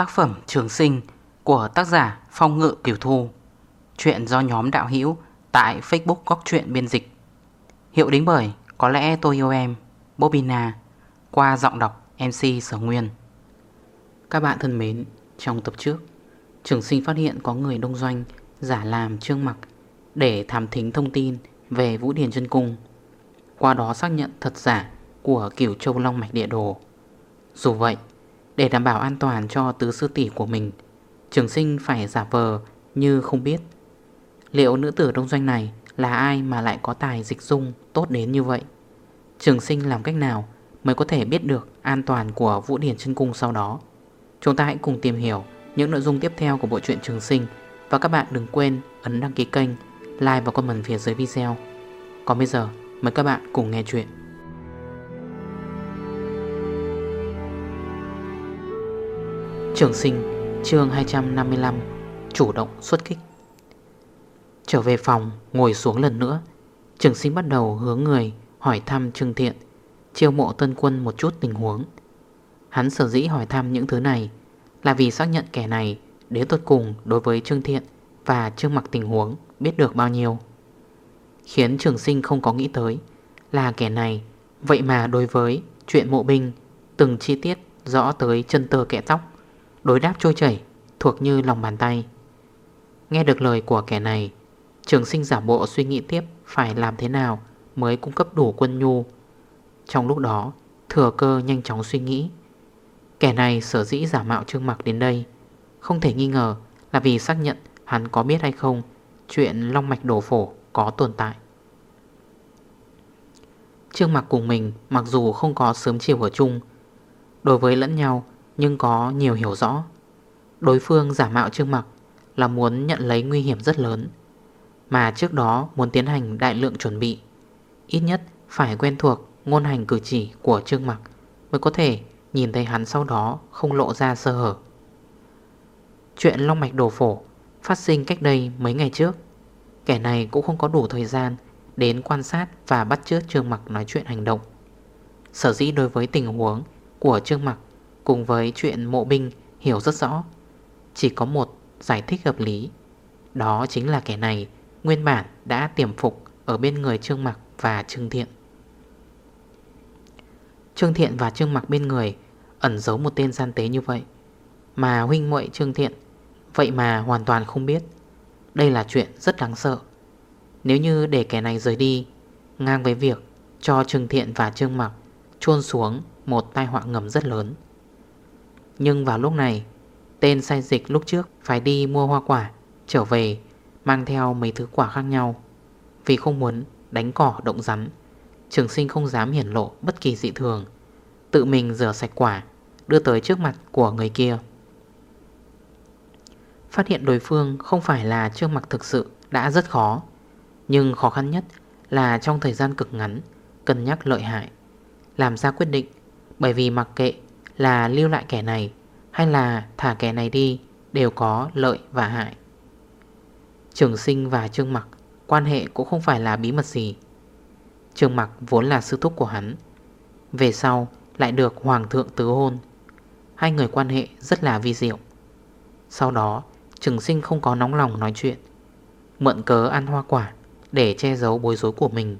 Tác phẩm Trường Sinh của tác giả Phong Ngự Kiều Thu. Chuyện do nhóm đạo hữu tại Facebook Góc Chuyện Biên Dịch. Hiệu đính bởi Có lẽ tôi yêu em Bobina Qua giọng đọc MC Sở Nguyên. Các bạn thân mến, Trong tập trước, Trường sinh phát hiện có người đông doanh Giả làm trương mặc Để thám thính thông tin về Vũ điền chân Cung. Qua đó xác nhận thật giả Của kiểu châu Long Mạch Địa Đồ. Dù vậy để đảm bảo an toàn cho tứ sư tỷ của mình Trường sinh phải giả vờ như không biết. Liệu nữ tử đông doanh này là ai mà lại có tài dịch dung tốt đến như vậy? Trường sinh làm cách nào mới có thể biết được an toàn của Vũ Điển chân Cung sau đó? Chúng ta hãy cùng tìm hiểu những nội dung tiếp theo của bộ truyện Trường Sinh. Và các bạn đừng quên ấn đăng ký kênh, like và comment phía dưới video. Còn bây giờ mời các bạn cùng nghe chuyện. Trường sinh, chương 255 Chủ động xuất kích. Trở về phòng, ngồi xuống lần nữa, Trường sinh bắt đầu hướng người, hỏi thăm Trương Thiện, Chiêu mộ tân quân một chút tình huống. Hắn sở dĩ hỏi thăm những thứ này Là vì xác nhận kẻ này đến tốt cùng đối với Trương Thiện Và Trương mặc tình huống biết được bao nhiêu. Khiến trường sinh không có nghĩ tới Là kẻ này, Vậy mà đối với chuyện mộ binh, Từng chi tiết rõ tới chân tơ kẻ tóc. Đối đáp trôi chảy Thuộc như lòng bàn tay. Nghe được lời của kẻ này, Trường sinh giả bộ suy nghĩ tiếp Phải làm thế nào mới cung cấp đủ quân nhu. Trong lúc đó, Thừa cơ nhanh chóng suy nghĩ. Kẻ này sở dĩ giả mạo trương mặc đến đây, Không thể nghi ngờ Là vì xác nhận hắn có biết hay không Chuyện long mạch đổ phổ có tồn tại. Trương mặc cùng mình Mặc dù không có sớm chiều ở chung, Đối với lẫn nhau nhưng có nhiều hiểu rõ. Đối phương giả mạo Trương Mặc Là muốn nhận lấy nguy hiểm rất lớn, Mà trước đó muốn tiến hành đại lượng chuẩn bị, Ít nhất phải quen thuộc ngôn hành cử chỉ của Trương Mặc Mới có thể nhìn thấy hắn sau đó không lộ ra sơ hở. Chuyện Long Mạch Đồ Phổ phát sinh cách đây mấy ngày trước, Kẻ này cũng không có đủ thời gian đến quan sát và bắt chước Trương Mặc nói chuyện hành động. Sở dĩ đối với tình huống của Trương Mặc Cùng với chuyện mộ binh hiểu rất rõ. Chỉ có một giải thích hợp lý, Đó chính là kẻ này Nguyên bản đã tiềm phục Ở bên người Trương Mặc và Trương Thiện. Trương Thiện và Trương Mặc bên người Ẩn giấu một tên gian tế như vậy, Mà huynh muội Trương Thiện, Vậy mà hoàn toàn không biết. Đây là chuyện rất đáng sợ. Nếu như để kẻ này rời đi, Ngang với việc cho Trương Thiện và Trương Mặc chôn xuống một tai họa ngầm rất lớn nhưng vào lúc này, Tên sai dịch lúc trước phải đi mua hoa quả, Trở về, Mang theo mấy thứ quả khác nhau. Vì không muốn đánh cỏ động rắn, Trường sinh không dám hiển lộ bất kỳ dị thường. Tự mình rửa sạch quả, Đưa tới trước mặt của người kia. Phát hiện đối phương không phải là trước mặt thực sự đã rất khó. Nhưng khó khăn nhất là trong thời gian cực ngắn, Cân nhắc lợi hại. Làm ra quyết định, Bởi vì mặc kệ là lưu lại kẻ này Hay là thả kẻ này đi Đều có lợi và hại. Trường sinh và Trương Mặc Quan hệ cũng không phải là bí mật gì. Trương Mặc vốn là sư thúc của hắn, Về sau lại được Hoàng thượng tứ hôn. Hai người quan hệ rất là vi diệu. Sau đó, Trường sinh không có nóng lòng nói chuyện, Mượn cớ ăn hoa quả Để che giấu bối rối của mình.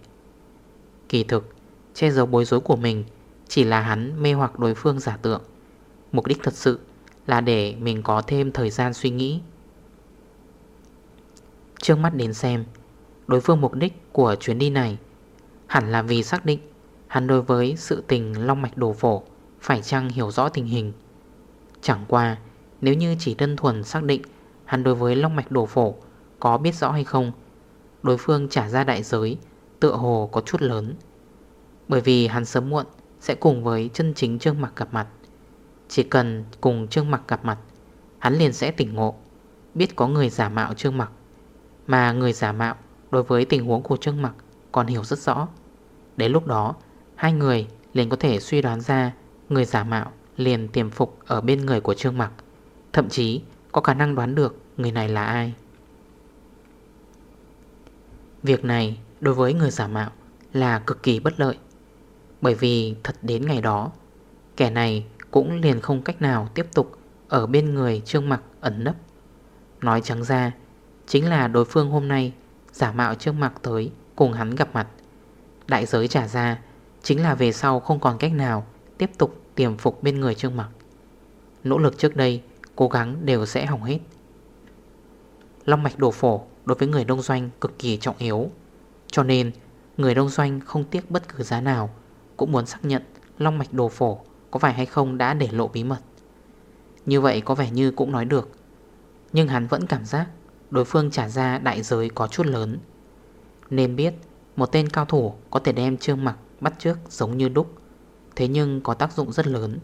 Kỳ thực, Che giấu bối rối của mình chỉ là hắn mê hoặc đối phương giả tượng. Mục đích thật sự là để mình có thêm thời gian suy nghĩ. Trước mắt đến xem, Đối phương mục đích của chuyến đi này Hẳn là vì xác định Hắn đối với sự tình long mạch đồ phổ Phải chăng hiểu rõ tình hình. Chẳng qua, Nếu như chỉ đơn thuần xác định Hắn đối với long mạch đồ phổ Có biết rõ hay không, Đối phương trả ra đại giới Tựa hồ có chút lớn. Bởi vì hắn sớm muộn sẽ cùng với chân chính Trương Mặc gặp mặt. Chỉ cần cùng Trương Mặc gặp mặt, Hắn liền sẽ tỉnh ngộ, Biết có người giả mạo Trương Mặc. Mà người giả mạo đối với tình huống của Trương Mặc Còn hiểu rất rõ. Đến lúc đó, Hai người liền có thể suy đoán ra Người giả mạo liền tiềm phục Ở bên người của Trương Mặc. Thậm chí có khả năng đoán được Người này là ai. Việc này đối với người giả mạo Là cực kỳ bất lợi bởi vì thật đến ngày đó, Kẻ này cũng liền không cách nào tiếp tục Ở bên người Trương Mặc ẩn nấp. Nói trắng ra, Chính là đối phương hôm nay Giả mạo Trương Mặc tới cùng hắn gặp mặt. Đại giới trả ra, Chính là về sau không còn cách nào Tiếp tục tiềm phục bên người Trương Mặc. Nỗ lực trước đây, Cố gắng đều sẽ hỏng hết. Long mạch đổ phổ Đối với người đông doanh cực kỳ trọng yếu, Cho nên người đông doanh không tiếc bất cứ giá nào cũng muốn xác nhận Long mạch đồ phổ có phải hay không đã để lộ bí mật. Như vậy có vẻ như cũng nói được, Nhưng hắn vẫn cảm giác Đối phương trả ra đại giới có chút lớn. Nên biết, Một tên cao thủ có thể đem trương mặc Bắt trước giống như đúc, Thế nhưng có tác dụng rất lớn.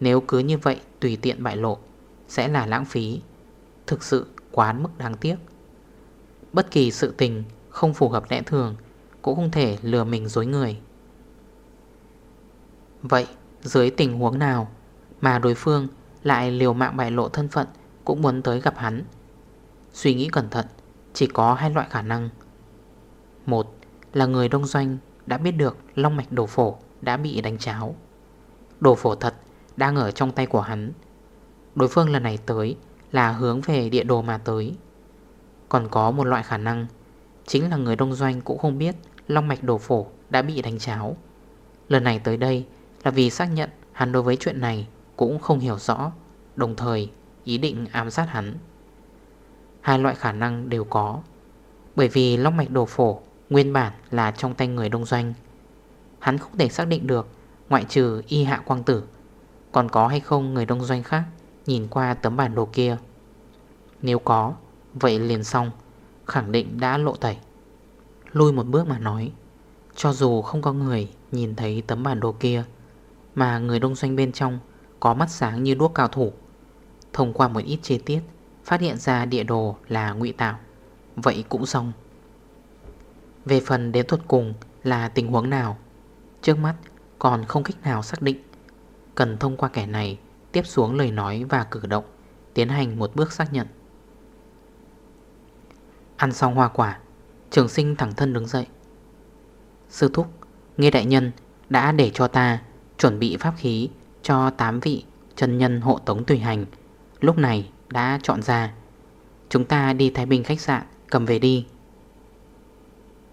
Nếu cứ như vậy tùy tiện bại lộ, Sẽ là lãng phí, Thực sự quá mức đáng tiếc. Bất kỳ sự tình không phù hợp lẽ thường Cũng không thể lừa mình dối người. Vậy, dưới tình huống nào Mà đối phương lại liều mạng bại lộ thân phận Cũng muốn tới gặp hắn? Suy nghĩ cẩn thận, Chỉ có hai loại khả năng. Một là người đông doanh Đã biết được long mạch đổ phổ Đã bị đánh cháo. Đồ phổ thật đang ở trong tay của hắn. Đối phương lần này tới Là hướng về địa đồ mà tới. Còn có một loại khả năng Chính là người đông doanh cũng không biết Long mạch đổ phổ đã bị đánh cháo. Lần này tới đây là vì xác nhận hắn đối với chuyện này cũng không hiểu rõ, Đồng thời ý định ám sát hắn. Hai loại khả năng đều có, Bởi vì long mạch đồ phổ Nguyên bản là trong tay người đông doanh. Hắn không thể xác định được, Ngoại trừ y hạ quang tử, Còn có hay không người đông doanh khác Nhìn qua tấm bản đồ kia. Nếu có, Vậy liền xong, Khẳng định đã lộ tẩy. Lui một bước mà nói, Cho dù không có người nhìn thấy tấm bản đồ kia mà người đông doanh bên trong Có mắt sáng như đuốc cao thủ. Thông qua một ít chi tiết, Phát hiện ra địa đồ là ngụy tạo. Vậy cũng xong. Về phần đến thuật cùng là tình huống nào, Trước mắt còn không cách nào xác định. Cần thông qua kẻ này Tiếp xuống lời nói và cử động, Tiến hành một bước xác nhận. Ăn xong hoa quả, Trường sinh thẳng thân đứng dậy. Sư thúc Nghe đại nhân đã để cho ta Chuẩn bị pháp khí cho 8 vị chân nhân hộ tống tùy hành, Lúc này đã chọn ra. Chúng ta đi Thái Bình khách sạn, cầm về đi.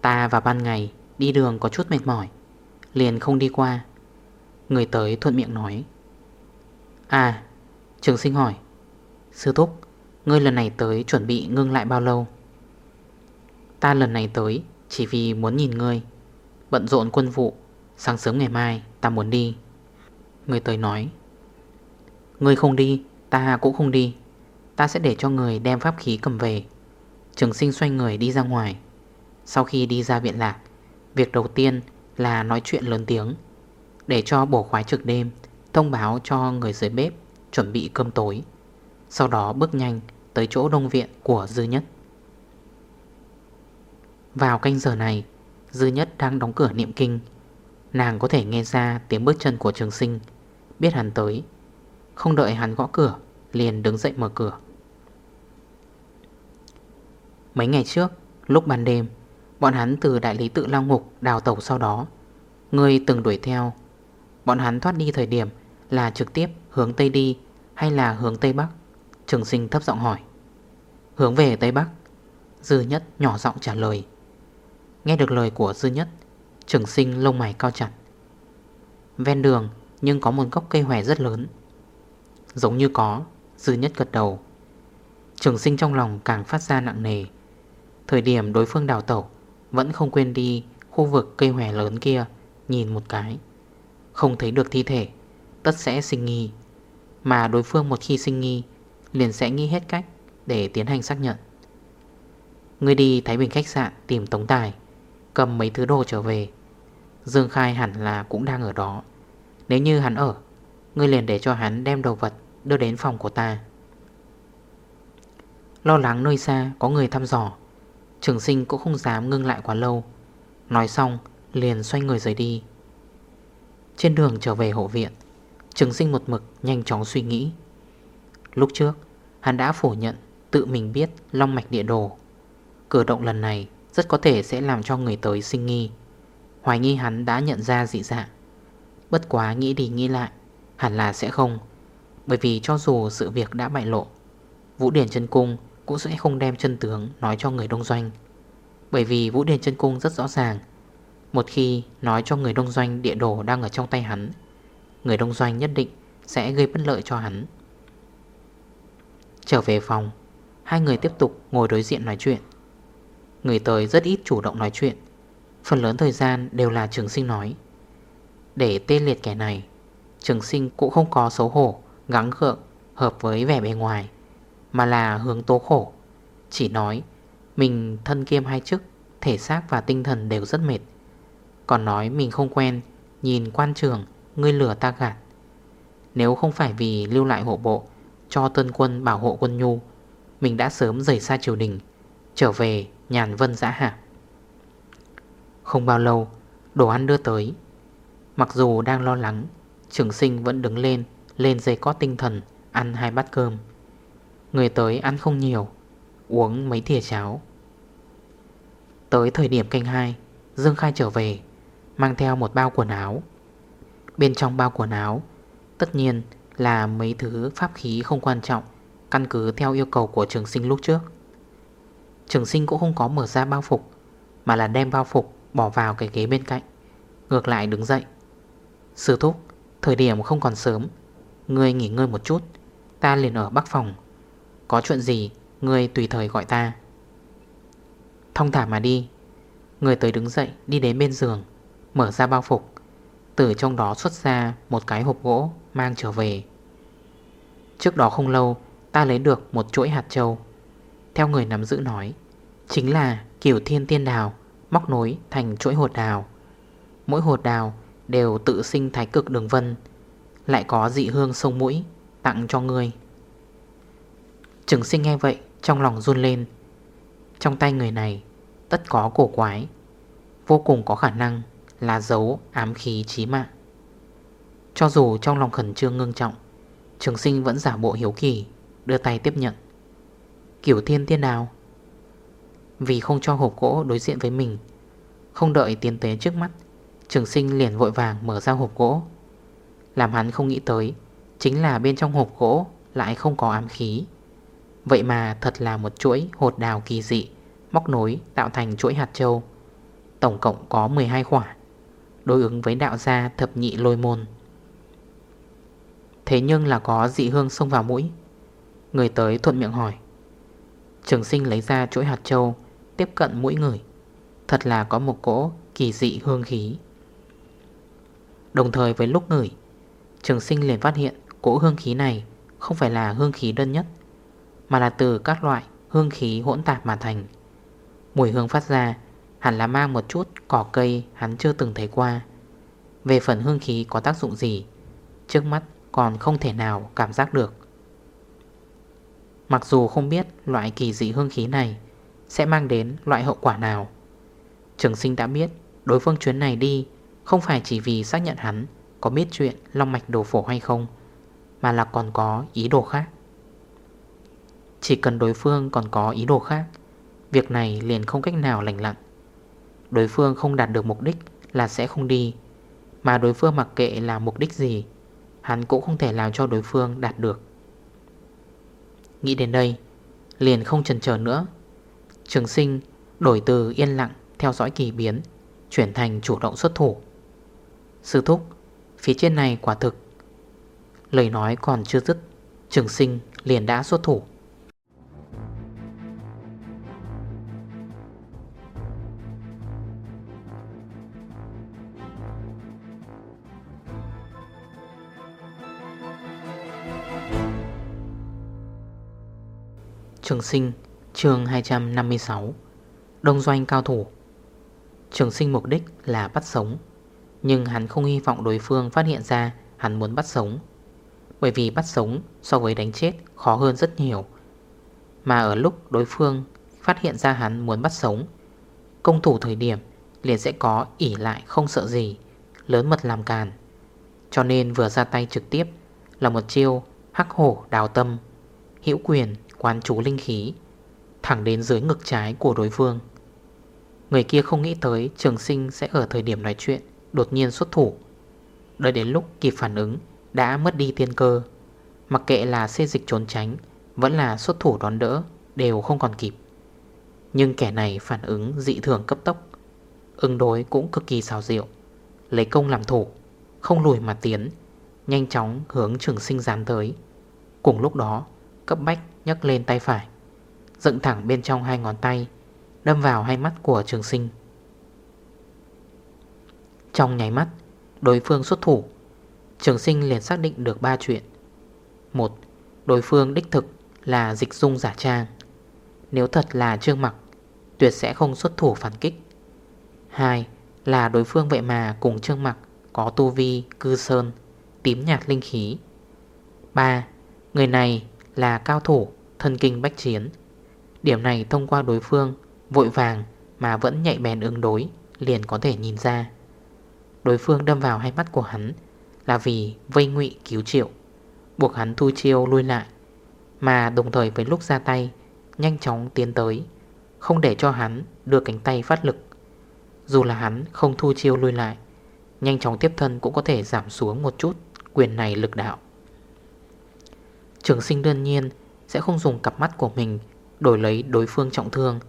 Ta vào ban ngày, đi đường có chút mệt mỏi, Liền không đi qua. Người tới thuận miệng nói À Trường sinh hỏi, Sư Thúc, Ngươi lần này tới chuẩn bị ngưng lại bao lâu? Ta lần này tới Chỉ vì muốn nhìn ngươi, Bận rộn quân vụ, Sáng sớm ngày mai ta muốn đi. Người tới nói Người không đi, Ta cũng không đi. Ta sẽ để cho người đem pháp khí cầm về. Trường sinh xoay người đi ra ngoài. Sau khi đi ra viện lạc, Việc đầu tiên là nói chuyện lớn tiếng, Để cho bổ khoái trực đêm, Thông báo cho người dưới bếp Chuẩn bị cơm tối. Sau đó bước nhanh tới chỗ đông viện của Dư Nhất. Vào canh giờ này, Dư Nhất đang đóng cửa niệm kinh. Nàng có thể nghe ra tiếng bước chân của trường sinh. Biết hắn tới. Không đợi hắn gõ cửa, Liền đứng dậy mở cửa. Mấy ngày trước, Lúc ban đêm, Bọn hắn từ đại lý tự lao ngục đào tẩu sau đó. Người từng đuổi theo. Bọn hắn thoát đi thời điểm Là trực tiếp hướng Tây đi Hay là hướng Tây Bắc? Trường sinh thấp giọng hỏi. Hướng về Tây Bắc. Dư nhất nhỏ giọng trả lời. Nghe được lời của Dư nhất Trường sinh lông mày cao chặt. Ven đường nhưng có một gốc cây hòe rất lớn. Giống như có, Dư nhất gật đầu. Trường sinh trong lòng càng phát ra nặng nề. Thời điểm đối phương đào tẩu, Vẫn không quên đi khu vực cây hòe lớn kia, Nhìn một cái. Không thấy được thi thể, Tất sẽ sinh nghi. Mà đối phương một khi sinh nghi, Liền sẽ nghi hết cách để tiến hành xác nhận. Người đi Thái Bình khách sạn tìm Tống Tài, Cầm mấy thứ đồ trở về. Dương Khai hẳn là cũng đang ở đó. Nếu như hắn ở, Ngươi liền để cho hắn đem đồ vật Đưa đến phòng của ta. Lo lắng nơi xa, có người thăm dò. Trường sinh cũng không dám ngưng lại quá lâu. Nói xong, liền xoay người rời đi. Trên đường trở về hộ viện, Trường sinh một mực nhanh chóng suy nghĩ. Lúc trước, Hắn đã phủ nhận tự mình biết Long mạch địa đồ. Cử động lần này rất có thể sẽ làm cho người tới sinh nghi. Hoài nghi hắn đã nhận ra dị dạng. Bất quá nghĩ đi nghĩ lại, Hẳn là sẽ không. Bởi vì cho dù sự việc đã bại lộ, Vũ Điển chân Cung cũng sẽ không đem chân tướng nói cho người đông doanh. Bởi vì Vũ Điển chân Cung rất rõ ràng, Một khi nói cho người đông doanh địa đồ đang ở trong tay hắn, Người đông doanh nhất định sẽ gây bất lợi cho hắn. Trở về phòng, Hai người tiếp tục ngồi đối diện nói chuyện. Người tới rất ít chủ động nói chuyện. Phần lớn thời gian đều là trường sinh nói. Để tê liệt kẻ này, Trường sinh cũng không có xấu hổ, Gắng gượng, hợp với vẻ bề ngoài, Mà là hướng tố khổ. Chỉ nói, Mình thân kiêm hai chức, Thể xác và tinh thần đều rất mệt. Còn nói mình không quen, Nhìn quan trường, Ngươi lửa ta gạt. Nếu không phải vì lưu lại hộ bộ, Cho tân quân bảo hộ quân nhu, Mình đã sớm rời xa triều đình, Trở về nhàn vân giã hạ. Không bao lâu, Đồ ăn đưa tới. Mặc dù đang lo lắng, Trường sinh vẫn đứng lên Lên dây có tinh thần, Ăn hai bát cơm. Người tới ăn không nhiều, Uống mấy thìa cháo. Tới thời điểm canh hai, Dương Khai trở về, Mang theo một bao quần áo. Bên trong bao quần áo, Tất nhiên là mấy thứ pháp khí không quan trọng, Căn cứ theo yêu cầu của trường sinh lúc trước. Trường sinh cũng không có mở ra bao phục, Mà là đem bao phục bỏ vào cái ghế bên cạnh. Ngược lại đứng dậy. Sư thúc, Thời điểm không còn sớm, Ngươi nghỉ ngơi một chút, Ta liền ở bắc phòng. Có chuyện gì, Ngươi tùy thời gọi ta. Thông thả mà đi. Người tới đứng dậy, đi đến bên giường, Mở ra bao phục. Từ trong đó xuất ra một cái hộp gỗ Mang trở về. Trước đó không lâu, Ta lấy được một chuỗi hạt châu. Theo người nắm giữ nói, Chính là kiểu thiên tiên đào. Móc nối thành chuỗi hột đào. Mỗi hột đào đều tự sinh thái cực đường vân, Lại có dị hương sông mũi Tặng cho người Trừng sinh nghe vậy, Trong lòng run lên. Trong tay người này, Tất có cổ quái, Vô cùng có khả năng là dấu ám khí chí mạng. Cho dù trong lòng khẩn trương ngưng trọng, Trường sinh vẫn giả bộ hiếu kỳ, Đưa tay tiếp nhận. Kiểu thiên tiên nào vì không cho hộp gỗ đối diện với mình. Không đợi tiến tế trước mắt, Trường sinh liền vội vàng mở ra hộp gỗ. Làm hắn không nghĩ tới, Chính là bên trong hộp gỗ Lại không có ám khí. Vậy mà thật là một chuỗi hột đào kỳ dị, Móc nối tạo thành chuỗi hạt châu. Tổng cộng có 12 khỏa Đối ứng với đạo gia thập nhị lôi môn. Thế nhưng là có dị hương xông vào mũi. Người tới thuận miệng hỏi. Trường sinh lấy ra chuỗi hạt châu Tiếp cận mũi người. Thật là có một cỗ kỳ dị hương khí. Đồng thời với lúc ngửi, Trường sinh liền phát hiện cỗ hương khí này Không phải là hương khí đơn nhất, Mà là từ các loại hương khí hỗn tạp mà thành. Mùi hương phát ra Hẳn là mang một chút cỏ cây hắn chưa từng thấy qua. Về phần hương khí có tác dụng gì, Trước mắt còn không thể nào cảm giác được. Mặc dù không biết loại kỳ dị hương khí này sẽ mang đến loại hậu quả nào? Trường sinh đã biết, Đối phương chuyến này đi Không phải chỉ vì xác nhận hắn Có biết chuyện long mạch đồ phổ hay không, Mà là còn có ý đồ khác. Chỉ cần đối phương còn có ý đồ khác, Việc này liền không cách nào lành lặn. Đối phương không đạt được mục đích là sẽ không đi, Mà đối phương mặc kệ là mục đích gì, Hắn cũng không thể làm cho đối phương đạt được. Nghĩ đến đây, Liền không chần chờ nữa. Trường sinh đổi từ yên lặng Theo dõi kỳ biến, Chuyển thành chủ động xuất thủ. Sư thúc, Phía trên này quả thực. Lời nói còn chưa dứt, Trường sinh liền đã xuất thủ. Trường sinh chương 256 Đông doanh cao thủ. Trường sinh mục đích là bắt sống, Nhưng hắn không hy vọng đối phương phát hiện ra Hắn muốn bắt sống, Bởi vì bắt sống so với đánh chết Khó hơn rất nhiều. Mà ở lúc đối phương phát hiện ra hắn muốn bắt sống, Công thủ thời điểm liền sẽ có ỉ lại không sợ gì, Lớn mật làm càn. Cho nên vừa ra tay trực tiếp Là một chiêu hắc hổ đào tâm, Hữu quyền quán chú linh khí. Thẳng đến dưới ngực trái của đối phương. Người kia không nghĩ tới trường sinh sẽ ở thời điểm nói chuyện, Đột nhiên xuất thủ. Đợi đến lúc kịp phản ứng, Đã mất đi tiên cơ. Mặc kệ là xê dịch trốn tránh, Vẫn là xuất thủ đón đỡ, Đều không còn kịp. Nhưng kẻ này phản ứng dị thường cấp tốc, Ứng đối cũng cực kỳ xào diệu Lấy công làm thủ, Không lùi mà tiến, Nhanh chóng hướng trường sinh dán tới. Cùng lúc đó, cấp bách nhấc lên tay phải. Dựng thẳng bên trong hai ngón tay Đâm vào hai mắt của trường sinh Trong nháy mắt Đối phương xuất thủ Trường sinh liền xác định được ba chuyện một Đối phương đích thực là dịch dung giả trang Nếu thật là trương mặc Tuyệt sẽ không xuất thủ phản kích 2. Là đối phương vậy mà cùng trương mặc Có tu vi, cư sơn Tím nhạt linh khí 3. Người này là cao thủ Thân kinh bách chiến Điểm này thông qua đối phương, Vội vàng mà vẫn nhạy bèn ứng đối, Liền có thể nhìn ra. Đối phương đâm vào hai mắt của hắn Là vì vây ngụy cứu triệu. Buộc hắn thu chiêu lui lại, Mà đồng thời với lúc ra tay, Nhanh chóng tiến tới, Không để cho hắn đưa cánh tay phát lực. Dù là hắn không thu chiêu lui lại, Nhanh chóng tiếp thân cũng có thể giảm xuống một chút Quyền này lực đạo. Trường sinh đơn nhiên Sẽ không dùng cặp mắt của mình Đổi lấy đối phương trọng thương.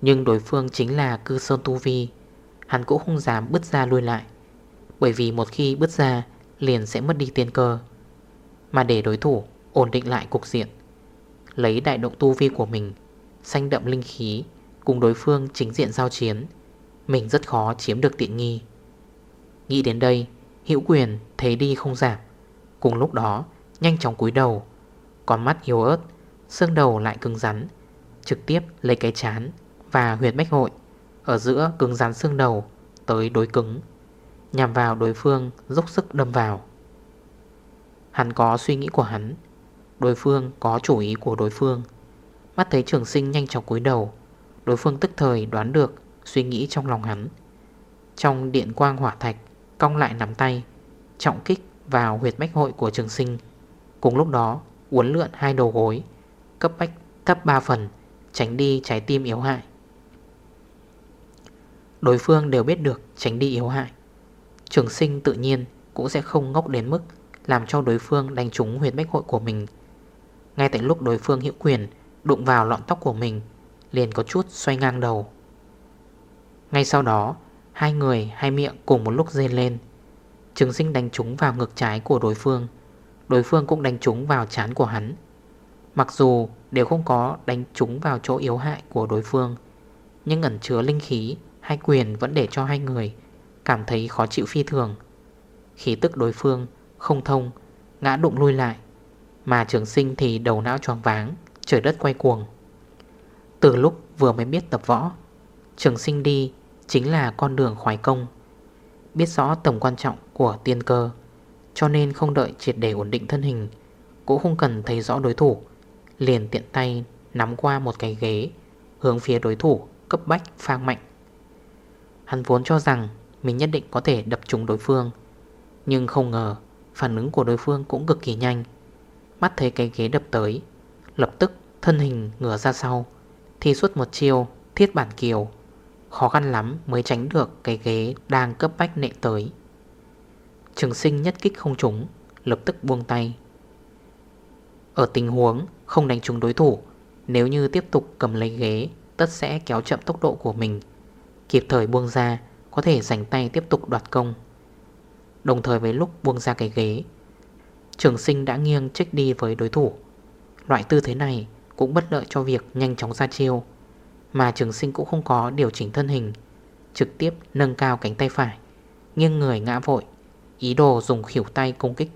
Nhưng đối phương chính là cư sơn tu vi. Hắn cũng không dám bứt ra lui lại, Bởi vì một khi bứt ra, Liền sẽ mất đi tiên cơ. Mà để đối thủ ổn định lại cục diện, Lấy đại động tu vi của mình Xanh đậm linh khí, Cùng đối phương chính diện giao chiến, Mình rất khó chiếm được tiện nghi. Nghĩ đến đây, Hữu quyền thấy đi không giảm. Cùng lúc đó, nhanh chóng cúi đầu còn mắt yếu ớt Xương đầu lại cứng rắn, Trực tiếp lấy cái chán Và huyệt bách hội Ở giữa cứng rắn xương đầu Tới đối cứng, Nhằm vào đối phương dốc sức đâm vào. Hắn có suy nghĩ của hắn, Đối phương có chủ ý của đối phương. Mắt thấy trường sinh nhanh chóng cúi đầu, Đối phương tức thời đoán được Suy nghĩ trong lòng hắn. Trong điện quang hỏa thạch, Cong lại nắm tay, Trọng kích vào huyệt bách hội của trường sinh. Cùng lúc đó, uốn lượn hai đầu gối Cấp bách thấp 3 phần, Tránh đi trái tim yếu hại. Đối phương đều biết được tránh đi yếu hại. Trường sinh tự nhiên cũng sẽ không ngốc đến mức làm cho đối phương đánh trúng huyệt bách hội của mình. Ngay tại lúc đối phương hữu quyền Đụng vào lọn tóc của mình, Liền có chút xoay ngang đầu. Ngay sau đó, Hai người hai miệng cùng một lúc dên lên. Trường sinh đánh trúng vào ngực trái của đối phương. Đối phương cũng đánh trúng vào chán của hắn. Mặc dù đều không có đánh trúng vào chỗ yếu hại của đối phương, Nhưng ẩn chứa linh khí Hai quyền vẫn để cho hai người Cảm thấy khó chịu phi thường. Khí tức đối phương không thông, Ngã đụng lui lại, Mà trường sinh thì đầu não tròn váng, Trời đất quay cuồng. Từ lúc vừa mới biết tập võ, Trường sinh đi chính là con đường khoái công, Biết rõ tầm quan trọng của tiên cơ, Cho nên không đợi triệt để ổn định thân hình, Cũng không cần thấy rõ đối thủ. Liền tiện tay nắm qua một cái ghế, Hướng phía đối thủ, cấp bách, phang mạnh. Hắn vốn cho rằng Mình nhất định có thể đập trúng đối phương, Nhưng không ngờ Phản ứng của đối phương cũng cực kỳ nhanh. Mắt thấy cái ghế đập tới, Lập tức thân hình ngửa ra sau, Thi suốt một chiêu, thiết bản kiều. Khó khăn lắm mới tránh được cái ghế đang cấp bách nệ tới. Trường sinh nhất kích không trúng, Lập tức buông tay. Ở tình huống không đánh trúng đối thủ. Nếu như tiếp tục cầm lấy ghế, Tất sẽ kéo chậm tốc độ của mình. Kịp thời buông ra, Có thể giành tay tiếp tục đoạt công. Đồng thời với lúc buông ra cái ghế, Trường sinh đã nghiêng trích đi với đối thủ. Loại tư thế này cũng bất lợi cho việc nhanh chóng ra chiêu, Mà trường sinh cũng không có điều chỉnh thân hình, Trực tiếp nâng cao cánh tay phải, Nghiêng người ngã vội, Ý đồ dùng khỉu tay công kích.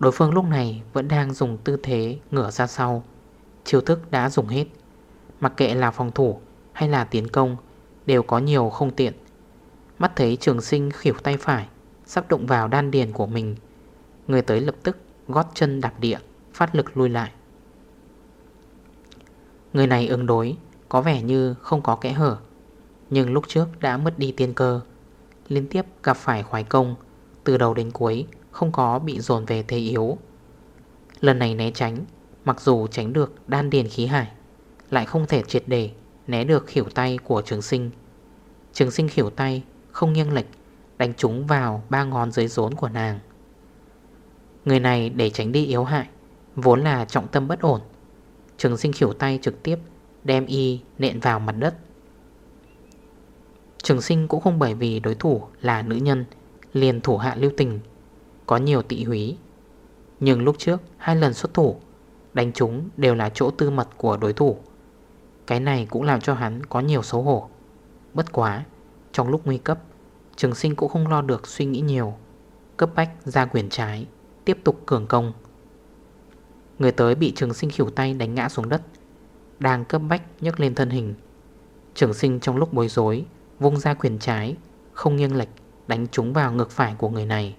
Đối phương lúc này vẫn đang dùng tư thế ngửa ra sau. Chiêu thức đã dùng hết. Mặc kệ là phòng thủ hay là tiến công, Đều có nhiều không tiện. Mắt thấy trường sinh khỉu tay phải, Sắp đụng vào đan điền của mình. Người tới lập tức gót chân đạp địa, Phát lực lui lại. Người này ứng đối, Có vẻ như không có kẽ hở. Nhưng lúc trước đã mất đi tiên cơ, Liên tiếp gặp phải khoái công, Từ đầu đến cuối không có bị dồn về thế yếu. Lần này né tránh, Mặc dù tránh được đan điền khí hải, Lại không thể triệt để Né được khỉu tay của trường sinh. Trường sinh khỉu tay, không nghiêng lệch, Đánh trúng vào ba ngón dưới rốn của nàng. Người này để tránh đi yếu hại, Vốn là trọng tâm bất ổn. Trường sinh khỉu tay trực tiếp, Đem y nện vào mặt đất. Trường sinh cũng không bởi vì đối thủ là nữ nhân, Liền thủ hạ lưu tình có nhiều tị húy. Nhưng lúc trước, hai lần xuất thủ, Đánh chúng đều là chỗ tư mật của đối thủ. Cái này cũng làm cho hắn có nhiều xấu hổ. Bất quá, Trong lúc nguy cấp, Trường sinh cũng không lo được suy nghĩ nhiều. Cấp bách ra quyền trái, Tiếp tục cường công. Người tới bị trường sinh khỉu tay đánh ngã xuống đất, Đang cấp bách nhấc lên thân hình. Trường sinh trong lúc bối rối, Vung ra quyền trái, Không nghiêng lệch, đánh trúng vào ngực phải của người này.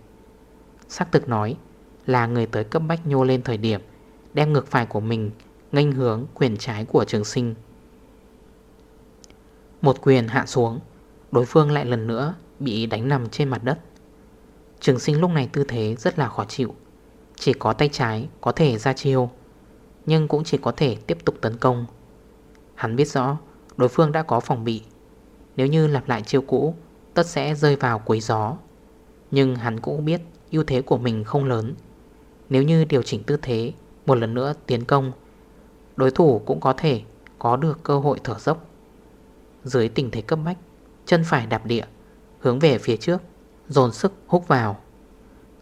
Xác thực nói Là người tới cấp bách nhô lên thời điểm, Đem ngược phải của mình Nganh hướng quyền trái của trường sinh. Một quyền hạ xuống, Đối phương lại lần nữa Bị đánh nằm trên mặt đất. Trường sinh lúc này tư thế rất là khó chịu, Chỉ có tay trái có thể ra chiêu, Nhưng cũng chỉ có thể tiếp tục tấn công. Hắn biết rõ Đối phương đã có phòng bị, Nếu như lặp lại chiêu cũ, Tất sẽ rơi vào quấy gió. Nhưng hắn cũng biết ưu thế của mình không lớn. Nếu như điều chỉnh tư thế, Một lần nữa tiến công, Đối thủ cũng có thể có được cơ hội thở dốc. Dưới tình thế cấp bách, Chân phải đạp địa, Hướng về phía trước, Dồn sức hút vào.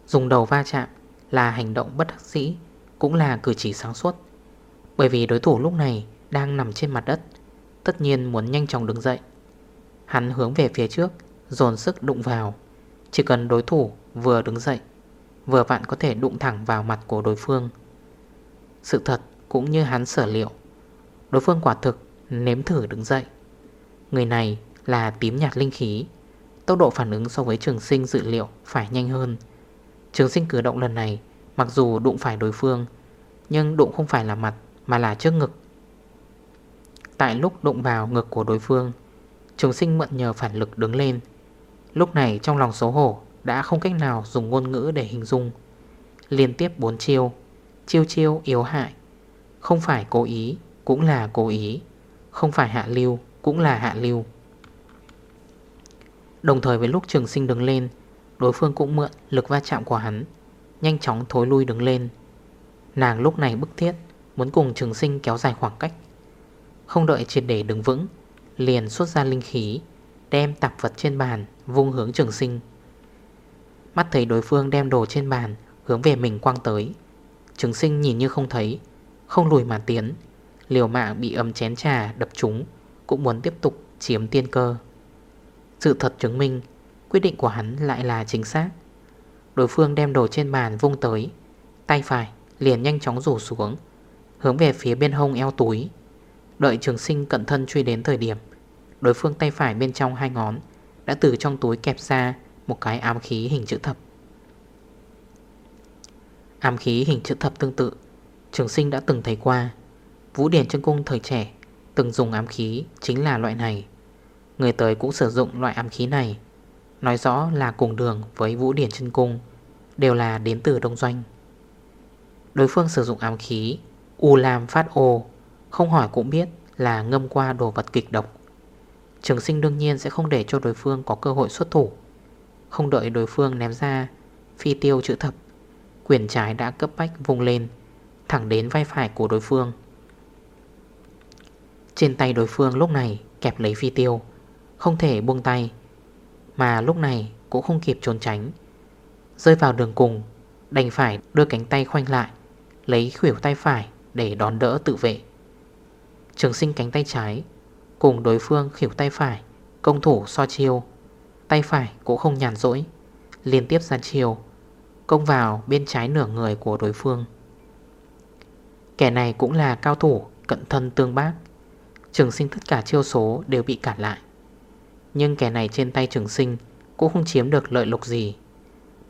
Dùng đầu va chạm là hành động bất đắc dĩ, Cũng là cử chỉ sáng suốt. Bởi vì đối thủ lúc này Đang nằm trên mặt đất, Tất nhiên muốn nhanh chóng đứng dậy. Hắn hướng về phía trước, Dồn sức đụng vào. Chỉ cần đối thủ vừa đứng dậy, Vừa vặn có thể đụng thẳng vào mặt của đối phương. Sự thật cũng như hắn sở liệu, Đối phương quả thực nếm thử đứng dậy. Người này là tím nhạt linh khí, Tốc độ phản ứng so với trường sinh dự liệu phải nhanh hơn. Trường sinh cử động lần này, Mặc dù đụng phải đối phương, Nhưng đụng không phải là mặt, Mà là trước ngực. Tại lúc đụng vào ngực của đối phương, Trường sinh mượn nhờ phản lực đứng lên. Lúc này trong lòng xấu hổ đã không cách nào dùng ngôn ngữ để hình dung. Liên tiếp 4 chiêu Chiêu chiêu yếu hại. Không phải cố ý, Cũng là cố ý. Không phải hạ lưu, Cũng là hạ lưu. Đồng thời với lúc trường sinh đứng lên, Đối phương cũng mượn lực va chạm của hắn, Nhanh chóng thối lui đứng lên. Nàng lúc này bức thiết, Muốn cùng trường sinh kéo dài khoảng cách. Không đợi triệt để đứng vững, Liền xuất ra linh khí, Đem tạp vật trên bàn Vung hướng trường sinh. Mắt thấy đối phương đem đồ trên bàn, Hướng về mình quăng tới. Trường sinh nhìn như không thấy, Không lùi mà tiến. Liều mạng bị ấm chén trà đập trúng, Cũng muốn tiếp tục chiếm tiên cơ. Sự thật chứng minh, Quyết định của hắn lại là chính xác. Đối phương đem đồ trên bàn vung tới, Tay phải liền nhanh chóng rủ xuống, Hướng về phía bên hông eo túi. Đợi trường sinh cận thân truy đến thời điểm, Đối phương tay phải bên trong hai ngón Đã từ trong túi kẹp ra một cái ám khí hình chữ thập. Ám khí hình chữ thập tương tự, Trường sinh đã từng thấy qua. Vũ Điển chân cung thời trẻ Từng dùng ám khí chính là loại này. Người tới cũng sử dụng loại ám khí này, Nói rõ là cùng đường với Vũ Điển chân Cung, Đều là đến từ Đông Doanh. Đối phương sử dụng ám khí U Lam phát ô, Không hỏi cũng biết là ngâm qua đồ vật kịch độc. Trường sinh đương nhiên sẽ không để cho đối phương có cơ hội xuất thủ. Không đợi đối phương ném ra, Phi tiêu chữ thập. Quyền trái đã cấp bách vùng lên, Thẳng đến vai phải của đối phương. Trên tay đối phương lúc này kẹp lấy phi tiêu, không thể buông tay, Mà lúc này cũng không kịp trốn tránh. Rơi vào đường cùng, Đành phải đưa cánh tay khoanh lại, Lấy khủyểu tay phải để đón đỡ tự vệ. Trường sinh cánh tay trái, Cùng đối phương khỉu tay phải, Công thủ so chiêu. Tay phải cũng không nhàn rỗi. Liên tiếp ra chiều, Công vào bên trái nửa người của đối phương. Kẻ này cũng là cao thủ, Cận thân tương bác. Trường sinh tất cả chiêu số đều bị cản lại. Nhưng kẻ này trên tay trường sinh Cũng không chiếm được lợi lộc gì.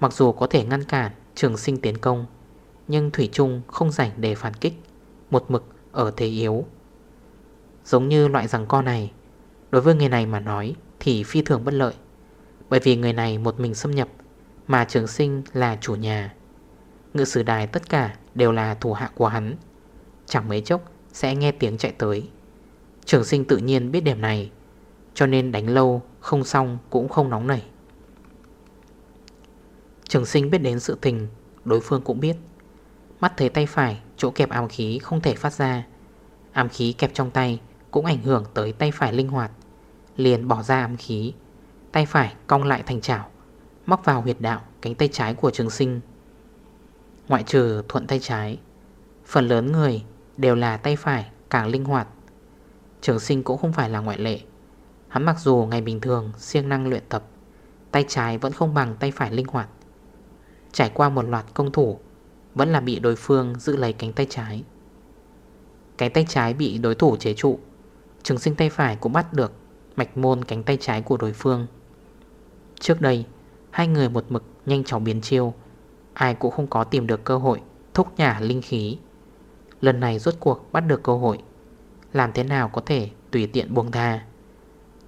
Mặc dù có thể ngăn cản trường sinh tiến công, Nhưng Thủy Trung không rảnh để phản kích, Một mực ở thế yếu. Giống như loại rằng co này, Đối với người này mà nói Thì phi thường bất lợi. Bởi vì người này một mình xâm nhập, Mà trường sinh là chủ nhà. Ngự sử đài tất cả đều là thủ hạ của hắn. Chẳng mấy chốc sẽ nghe tiếng chạy tới. Trường sinh tự nhiên biết điểm này, cho nên đánh lâu, không xong cũng không nóng nảy. Trường sinh biết đến sự tình, đối phương cũng biết. Mắt thấy tay phải chỗ kẹp ám khí không thể phát ra, Ám khí kẹp trong tay cũng ảnh hưởng tới tay phải linh hoạt, Liền bỏ ra ám khí Tay phải cong lại thành chảo, Móc vào huyệt đạo cánh tay trái của trường sinh. Ngoại trừ thuận tay trái, Phần lớn người đều là tay phải càng linh hoạt. Trường sinh cũng không phải là ngoại lệ. Hắn mặc dù ngày bình thường siêng năng luyện tập, Tay trái vẫn không bằng tay phải linh hoạt. Trải qua một loạt công thủ, Vẫn là bị đối phương giữ lấy cánh tay trái. Cánh tay trái bị đối thủ chế trụ, Trường sinh tay phải cũng bắt được Mạch môn cánh tay trái của đối phương. Trước đây, Hai người một mực nhanh chóng biến chiêu. Ai cũng không có tìm được cơ hội Thúc nhả linh khí. Lần này rốt cuộc bắt được cơ hội. Làm thế nào có thể tùy tiện buông tha?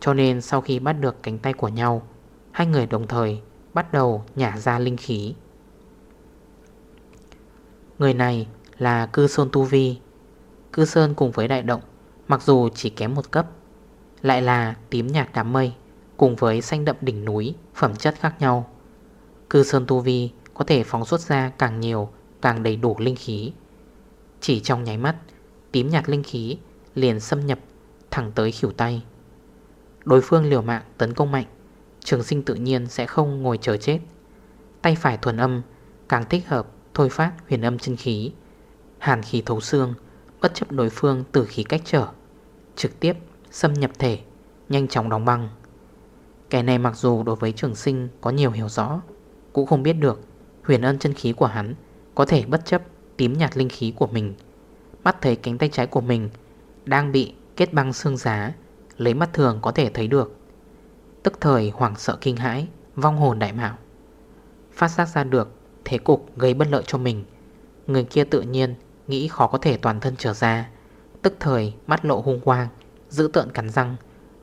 Cho nên sau khi bắt được cánh tay của nhau, Hai người đồng thời bắt đầu nhả ra linh khí. Người này là Cư Sơn Tu Vi. Cư Sơn cùng với Đại Động, Mặc dù chỉ kém một cấp, Lại là tím nhạt đám mây. Cùng với xanh đậm đỉnh núi, Phẩm chất khác nhau. Cư Sơn Tu Vi có thể phóng xuất ra càng nhiều, Càng đầy đủ linh khí. Chỉ trong nháy mắt, Tím nhạt linh khí liền xâm nhập Thẳng tới khỉu tay. Đối phương liều mạng tấn công mạnh, Trường sinh tự nhiên sẽ không ngồi chờ chết. Tay phải thuần âm Càng thích hợp thôi phát huyền âm chân khí. Hàn khí thấu xương Bất chấp đối phương từ khí cách trở, Trực tiếp xâm nhập thể, Nhanh chóng đóng băng. Kẻ này mặc dù đối với trường sinh có nhiều hiểu rõ, Cũng không biết được Huyền ân chân khí của hắn Có thể bất chấp tím nhạt linh khí của mình. Mắt thấy cánh tay trái của mình Đang bị kết băng xương giá, Lấy mắt thường có thể thấy được. Tức thời hoảng sợ kinh hãi, Vong hồn đại mạo. Phát giác ra được thế cục gây bất lợi cho mình, Người kia tự nhiên Nghĩ khó có thể toàn thân trở ra. Tức thời mắt lộ hung quang Giữ tợn cắn răng.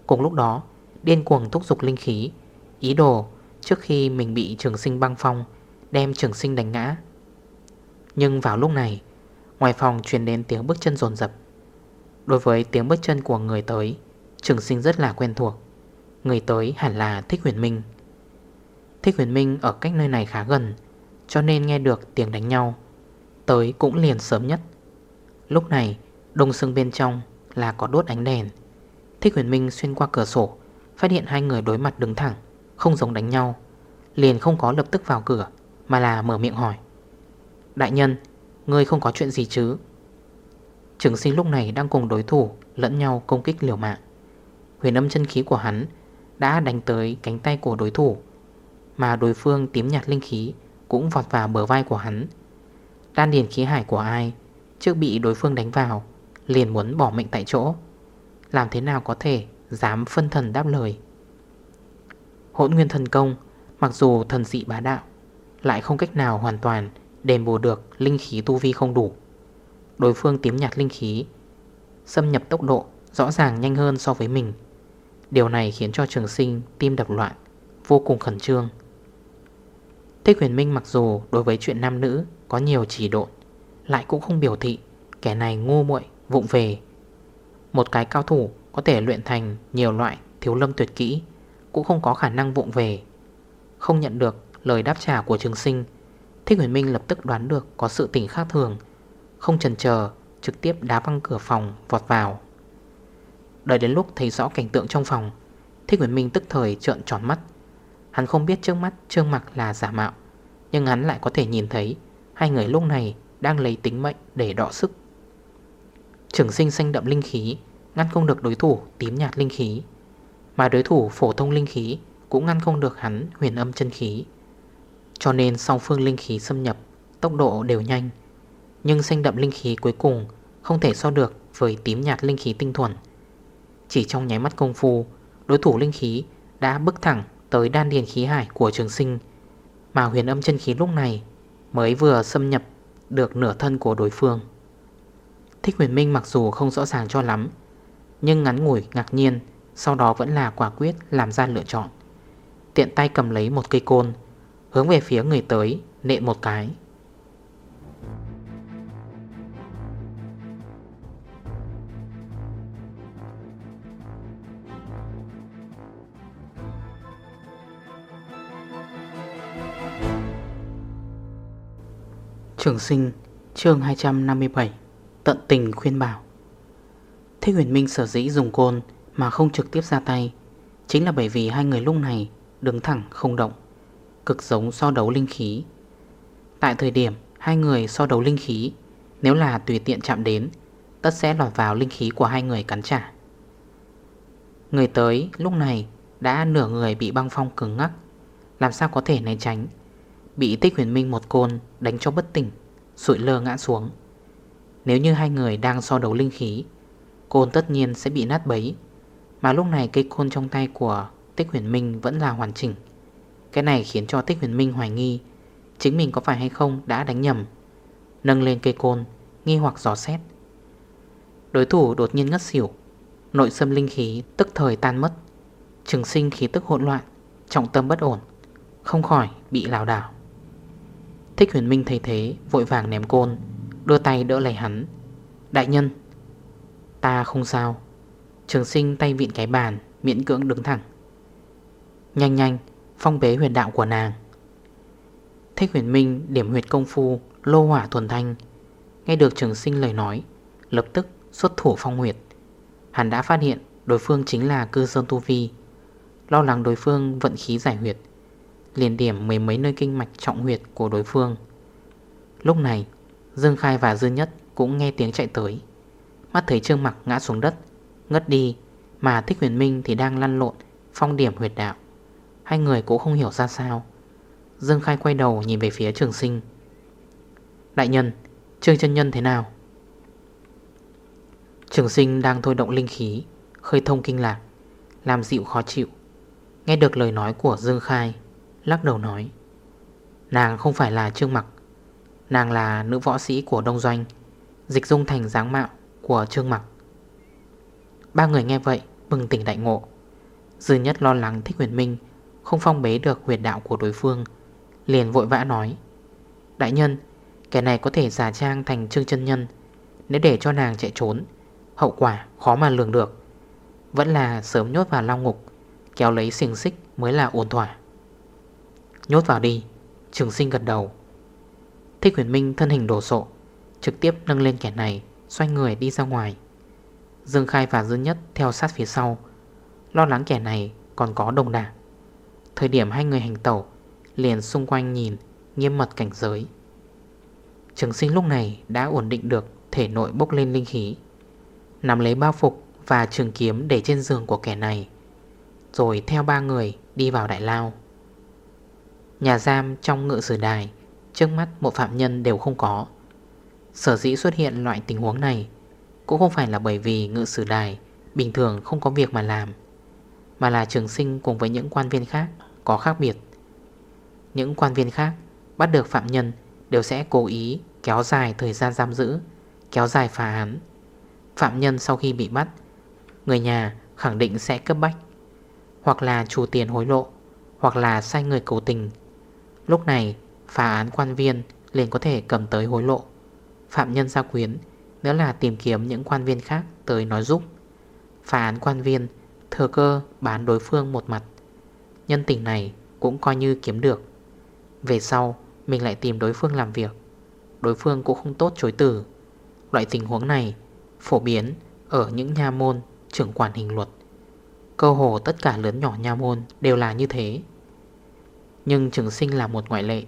Cùng lúc đó điên cuồng thúc dục linh khí. Ý đồ, trước khi mình bị trường sinh băng phong, Đem trường sinh đánh ngã. Nhưng vào lúc này, Ngoài phòng truyền đến tiếng bước chân dồn dập. Đối với tiếng bước chân của người tới, Trường sinh rất là quen thuộc. Người tới hẳn là Thích Huyền Minh. Thích Huyền Minh ở cách nơi này khá gần, Cho nên nghe được tiếng đánh nhau, Tới cũng liền sớm nhất. Lúc này, đông sưng bên trong là có đốt ánh đèn. Thích Huyền Minh xuyên qua cửa sổ Phát hiện hai người đối mặt đứng thẳng Không giống đánh nhau Liền không có lập tức vào cửa Mà là mở miệng hỏi. Đại nhân, ngươi không có chuyện gì chứ? Trường sinh lúc này đang cùng đối thủ Lẫn nhau công kích liều mạng. Huyền âm chân khí của hắn Đã đánh tới cánh tay của đối thủ Mà đối phương tím nhạt linh khí Cũng vọt vào bờ vai của hắn. Đan điền khí hải của ai Trước bị đối phương đánh vào Liền muốn bỏ mệnh tại chỗ. Làm thế nào có thể Dám phân thần đáp lời. Hỗn nguyên thần công, Mặc dù thần dị bá đạo, Lại không cách nào hoàn toàn Đền bù được linh khí tu vi không đủ. Đối phương tím nhạt linh khí, Xâm nhập tốc độ Rõ ràng nhanh hơn so với mình. Điều này khiến cho trường sinh tim đập loạn, Vô cùng khẩn trương. Thích huyền minh mặc dù đối với chuyện nam nữ Có nhiều chỉ độn, Lại cũng không biểu thị Kẻ này ngu muội vụng về. Một cái cao thủ có thể luyện thành nhiều loại thiếu lâm tuyệt kỹ, Cũng không có khả năng vụng về. Không nhận được lời đáp trả của trường sinh, Thích huyền minh lập tức đoán được có sự tỉnh khác thường, Không chần chờ, Trực tiếp đá văng cửa phòng vọt vào. Đợi đến lúc thấy rõ cảnh tượng trong phòng, Thích huyền minh tức thời trợn tròn mắt. Hắn không biết trước mắt Trương Mặc là giả mạo, Nhưng hắn lại có thể nhìn thấy Hai người lúc này đang lấy tính mệnh để đọ sức. Trường sinh xanh đậm linh khí Ngăn không được đối thủ tím nhạt linh khí. Mà đối thủ phổ thông linh khí Cũng ngăn không được hắn huyền âm chân khí. Cho nên song phương linh khí xâm nhập, Tốc độ đều nhanh. Nhưng xanh đậm linh khí cuối cùng Không thể so được với tím nhạt linh khí tinh thuần. Chỉ trong nháy mắt công phu, Đối thủ linh khí đã bước thẳng Tới đan điền khí hải của trường sinh. Mà huyền âm chân khí lúc này Mới vừa xâm nhập được nửa thân của đối phương. Thích huyền minh mặc dù không rõ ràng cho lắm nhưng ngắn ngủi, ngạc nhiên, Sau đó vẫn là quả quyết làm ra lựa chọn. Tiện tay cầm lấy một cây côn, Hướng về phía người tới nệ một cái. Trường sinh, chương 257 Tận tình khuyên bảo. Thế huyền minh sở dĩ dùng côn Mà không trực tiếp ra tay Chính là bởi vì hai người lúc này Đứng thẳng không động, Cực giống so đấu linh khí. Tại thời điểm hai người so đấu linh khí, Nếu là tùy tiện chạm đến, Tất sẽ lọt vào linh khí của hai người cắn trả. Người tới lúc này Đã nửa người bị băng phong cứng ngắc, Làm sao có thể né tránh? Bị tích huyền minh một côn đánh cho bất tỉnh, Sụi lơ ngã xuống. Nếu như hai người đang so đấu linh khí Côn tất nhiên sẽ bị nát bấy. Mà lúc này cây côn trong tay của Tích huyền minh vẫn là hoàn chỉnh. Cái này khiến cho tích huyền minh hoài nghi, Chính mình có phải hay không đã đánh nhầm. Nâng lên cây côn, Nghi hoặc gió xét. Đối thủ đột nhiên ngất xỉu, Nội xâm linh khí tức thời tan mất, Trường sinh khí tức hỗn loạn, Trọng tâm bất ổn, Không khỏi bị lào đảo. Thích huyền minh thấy thế, Vội vàng ném côn, Đưa tay đỡ lấy hắn. Đại nhân Ta không sao. Trường sinh tay vịn cái bàn, Miễn cưỡng đứng thẳng. Nhanh nhanh, Phong bế huyền đạo của nàng. Thích huyền minh điểm huyệt công phu, Lô hỏa thuần thanh. Nghe được trường sinh lời nói, Lập tức xuất thủ phong huyệt. Hắn đã phát hiện đối phương chính là cư sơn tu vi. Lo lắng đối phương vận khí giải huyệt, Liền điểm mấy mấy nơi kinh mạch trọng huyệt của đối phương. Lúc này, Dương Khai và Dương Nhất cũng nghe tiếng chạy tới. Mắt thấy Trương Mặc ngã xuống đất, Ngất đi, Mà Thích Huyền Minh thì đang lăn lộn, Phong điểm huyệt đạo. Hai người cũng không hiểu ra sao. Dương Khai quay đầu nhìn về phía trường sinh. Đại nhân, Trương chân nhân thế nào? Trường sinh đang thôi động linh khí, Khơi thông kinh lạc, Làm dịu khó chịu. Nghe được lời nói của Dương Khai, Lắc đầu nói, Nàng không phải là Trương Mặc, Nàng là nữ võ sĩ của Đông Doanh, Dịch dung thành dáng mạo của Trương Mặc. Ba người nghe vậy Bừng tỉnh đại ngộ. Dư nhất lo lắng thích huyền minh Không phong bế được huyền đạo của đối phương, Liền vội vã nói, Đại nhân, Kẻ này có thể giả trang thành trương chân nhân, Nếu để cho nàng chạy trốn, Hậu quả khó mà lường được. Vẫn là sớm nhốt vào lao ngục, Kéo lấy xiềng xích mới là ổn thỏa. Nhốt vào đi, Trường sinh gật đầu. Thích huyền minh thân hình đổ sộ, Trực tiếp nâng lên kẻ này Xoay người đi ra ngoài. Dương Khai và Dương Nhất theo sát phía sau. Lo lắng kẻ này còn có đồng đảng. Thời điểm hai người hành tẩu, Liền xung quanh nhìn Nghiêm mật cảnh giới. Trường sinh lúc này đã ổn định được Thể nội bốc lên linh khí. Nắm lấy bao phục và trường kiếm để trên giường của kẻ này, Rồi theo ba người đi vào đại lao. Nhà giam trong ngự sử đài, Trước mắt một phạm nhân đều không có. Sở dĩ xuất hiện loại tình huống này Cũng không phải là bởi vì ngự sử đài Bình thường không có việc mà làm, Mà là trường sinh cùng với những quan viên khác Có khác biệt. Những quan viên khác Bắt được phạm nhân Đều sẽ cố ý kéo dài thời gian giam giữ, Kéo dài phá án. Phạm nhân sau khi bị bắt, Người nhà khẳng định sẽ cấp bách, Hoặc là chủ tiền hối lộ, Hoặc là sai người cầu tình. Lúc này, phá án quan viên liền có thể cầm tới hối lộ. Phạm nhân gia quyến, Nữa là tìm kiếm những quan viên khác tới nói giúp. Phá án quan viên, Thừa cơ bán đối phương một mặt. Nhân tình này cũng coi như kiếm được. Về sau, Mình lại tìm đối phương làm việc. Đối phương cũng không tốt chối từ. Loại tình huống này Phổ biến ở những nha môn trưởng quản hình luật. Cơ hồ tất cả lớn nhỏ nha môn đều là như thế. Nhưng trường sinh là một ngoại lệ.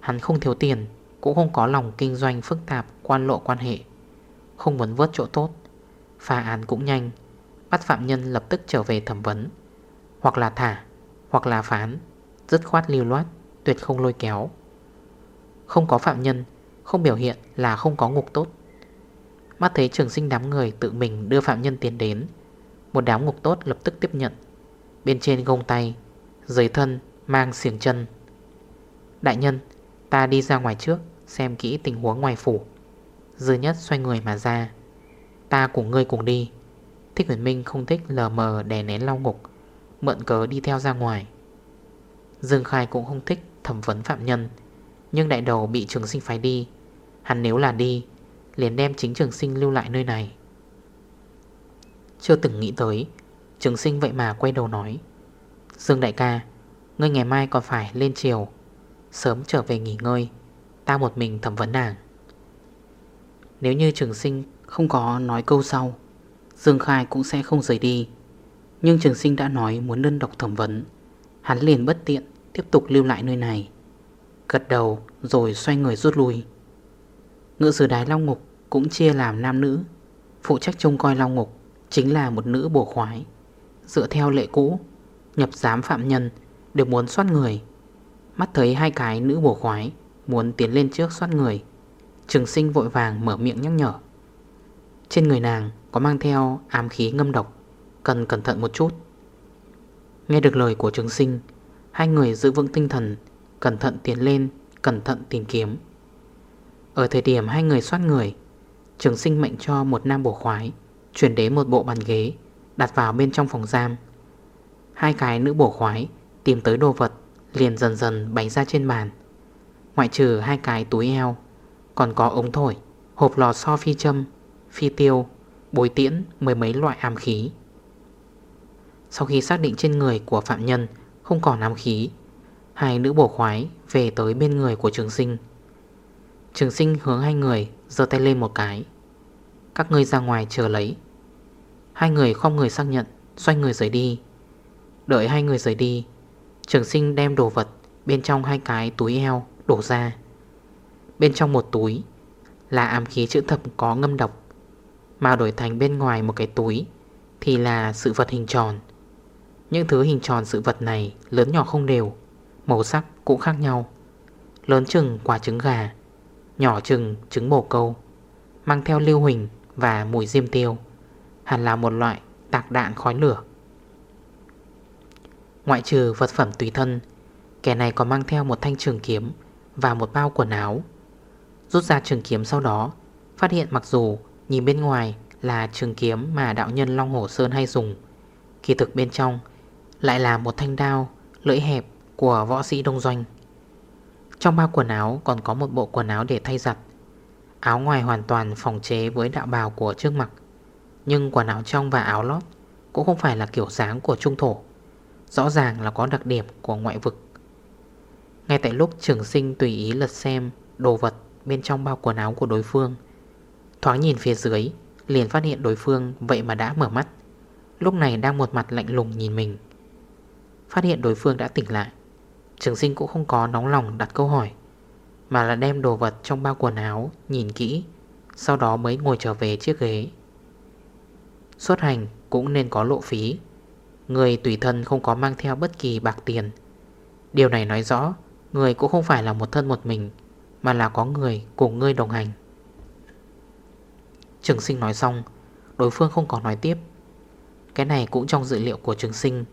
Hắn không thiếu tiền cũng không có lòng kinh doanh phức tạp quan lộ quan hệ, Không muốn vớt chỗ tốt. Phá án cũng nhanh, Bắt phạm nhân lập tức trở về thẩm vấn, Hoặc là thả, Hoặc là phán, Dứt khoát lưu loát, Tuyệt không lôi kéo. Không có phạm nhân, Không biểu hiện là không có ngục tốt. Mắt thấy trường sinh đám người tự mình đưa phạm nhân tiến đến, Một đám ngục tốt lập tức tiếp nhận. Bên trên gông tay, Dưới thân, mang xiềng chân. Đại nhân, Ta đi ra ngoài trước. Xem kỹ tình huống ngoài phủ. Dư nhất xoay người mà ra. Ta cùng ngươi cùng đi. Thích huyền minh không thích lờ mờ đè nén lau ngục, Mượn cớ đi theo ra ngoài. Dương Khai cũng không thích thẩm vấn phạm nhân, Nhưng đại đầu bị trường sinh phái đi. Hắn nếu là đi, Liền đem chính trường sinh lưu lại nơi này. Chưa từng nghĩ tới, Trường sinh vậy mà quay đầu nói, Dương đại ca, Ngươi ngày mai còn phải lên chiều Sớm trở về nghỉ ngơi ta một mình thẩm vấn nàng. Nếu như trường sinh không có nói câu sau, Dương Khai cũng sẽ không rời đi. Nhưng trường sinh đã nói muốn đơn độc thẩm vấn, Hắn liền bất tiện Tiếp tục lưu lại nơi này. Gật đầu rồi xoay người rút lui. Ngự sử đái Long Ngục Cũng chia làm nam nữ. Phụ trách trông coi Long Ngục Chính là một nữ bổ khoái. Dựa theo lệ cũ, Nhập giám phạm nhân Đều muốn soát người. Mắt thấy hai cái nữ bổ khoái Muốn tiến lên trước xoát người. Trường sinh vội vàng mở miệng nhắc nhở. Trên người nàng có mang theo ám khí ngâm độc, Cần cẩn thận một chút. Nghe được lời của trường sinh, Hai người giữ vững tinh thần, Cẩn thận tiến lên, Cẩn thận tìm kiếm. Ở thời điểm hai người soát người, Trường sinh mệnh cho một nam bổ khoái, Chuyển đến một bộ bàn ghế, Đặt vào bên trong phòng giam. Hai cái nữ bổ khoái Tìm tới đồ vật, Liền dần dần bày ra trên bàn. Ngoại trừ hai cái túi eo. Còn có ống thổi, Hộp lò so phi châm, Phi tiêu, Bối tiễn, Mười mấy loại ám khí. Sau khi xác định trên người của phạm nhân Không còn ám khí, Hai nữ bổ khoái về tới bên người của trường sinh. Trường sinh hướng hai người giơ tay lên một cái. Các ngươi ra ngoài chờ lấy. Hai người không người xác nhận, Xoay người rời đi. Đợi hai người rời đi, Trường sinh đem đồ vật Bên trong hai cái túi eo đổ ra. Bên trong một túi Là ám khí chữ thập có ngâm độc, Mà đổi thành bên ngoài một cái túi Thì là sự vật hình tròn. Những thứ hình tròn sự vật này Lớn nhỏ không đều, Màu sắc cũng khác nhau. Lớn chừng quả trứng gà, Nhỏ chừng trứng bồ câu, Mang theo lưu huỳnh và mùi diêm tiêu, Hẳn là một loại tạc đạn khói lửa. Ngoại trừ vật phẩm tùy thân, Kẻ này còn mang theo một thanh trường kiếm và một bao quần áo. Rút ra trường kiếm sau đó, Phát hiện mặc dù nhìn bên ngoài Là trường kiếm mà đạo nhân Long Hổ Sơn hay dùng, Kỳ thực bên trong Lại là một thanh đao Lưỡi hẹp của võ sĩ đông doanh. Trong bao quần áo còn có một bộ quần áo để thay giặt, Áo ngoài hoàn toàn phòng chế với đạo bào của trước mặt Nhưng quần áo trong và áo lót Cũng không phải là kiểu dáng của trung thổ, Rõ ràng là có đặc điểm của ngoại vực. Ngay tại lúc trường sinh tùy ý lật xem Đồ vật bên trong bao quần áo của đối phương, Thoáng nhìn phía dưới, Liền phát hiện đối phương vậy mà đã mở mắt. Lúc này đang một mặt lạnh lùng nhìn mình. Phát hiện đối phương đã tỉnh lại. Trường sinh cũng không có nóng lòng đặt câu hỏi, Mà là đem đồ vật trong bao quần áo Nhìn kỹ, Sau đó mới ngồi trở về chiếc ghế. Xuất hành cũng nên có lộ phí. Người tùy thân không có mang theo bất kỳ bạc tiền. Điều này nói rõ Người cũng không phải là một thân một mình, Mà là có người cùng ngươi đồng hành. Trường sinh nói xong, Đối phương không còn nói tiếp. Cái này cũng trong dự liệu của trường sinh,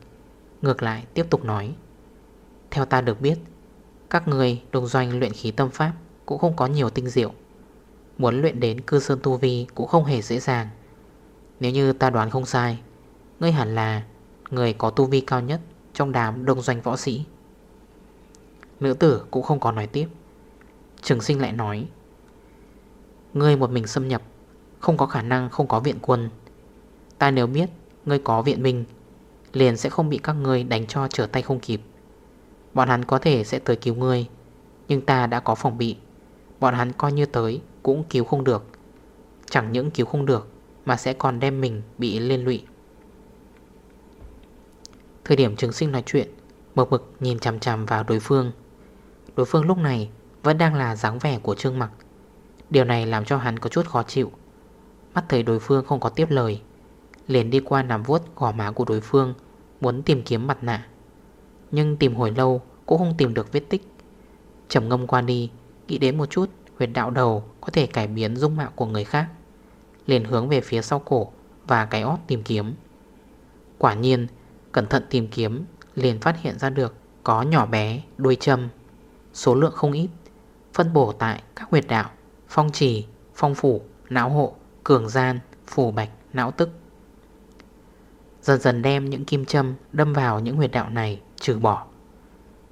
Ngược lại tiếp tục nói. Theo ta được biết, Các người đồng doanh luyện khí tâm pháp Cũng không có nhiều tinh diệu. Muốn luyện đến cư sơn tu vi Cũng không hề dễ dàng. Nếu như ta đoán không sai, Ngươi hẳn là Người có tu vi cao nhất Trong đám đông doanh võ sĩ. Nữ tử cũng không có nói tiếp. Trường sinh lại nói, Ngươi một mình xâm nhập, Không có khả năng không có viện quân. Ta nếu biết Ngươi có viện binh, Liền sẽ không bị các ngươi đánh cho trở tay không kịp. Bọn hắn có thể sẽ tới cứu ngươi, Nhưng ta đã có phòng bị. Bọn hắn coi như tới cũng cứu không được. Chẳng những cứu không được, Mà sẽ còn đem mình bị liên lụy. Thời điểm trường sinh nói chuyện, Mực mực nhìn chằm chằm vào đối phương. Đối phương lúc này Vẫn đang là dáng vẻ của Trương Mặc. Điều này làm cho hắn có chút khó chịu. Mắt thấy đối phương không có tiếp lời, Liền đi qua nằm vuốt gò má của đối phương, Muốn tìm kiếm mặt nạ. Nhưng tìm hồi lâu Cũng không tìm được vết tích. Trầm ngâm qua đi, Nghĩ đến một chút, huyệt đạo đầu Có thể cải biến dung mạo của người khác, Liền hướng về phía sau cổ Và cái ót tìm kiếm. Quả nhiên, Cẩn thận tìm kiếm Liền phát hiện ra được Có nhỏ bé, đuôi châm. Số lượng không ít Phân bổ tại các huyệt đạo Phong trì, phong phủ, não hộ, cường gian, phủ bạch, não tức. Dần dần đem những kim châm đâm vào những huyệt đạo này trừ bỏ.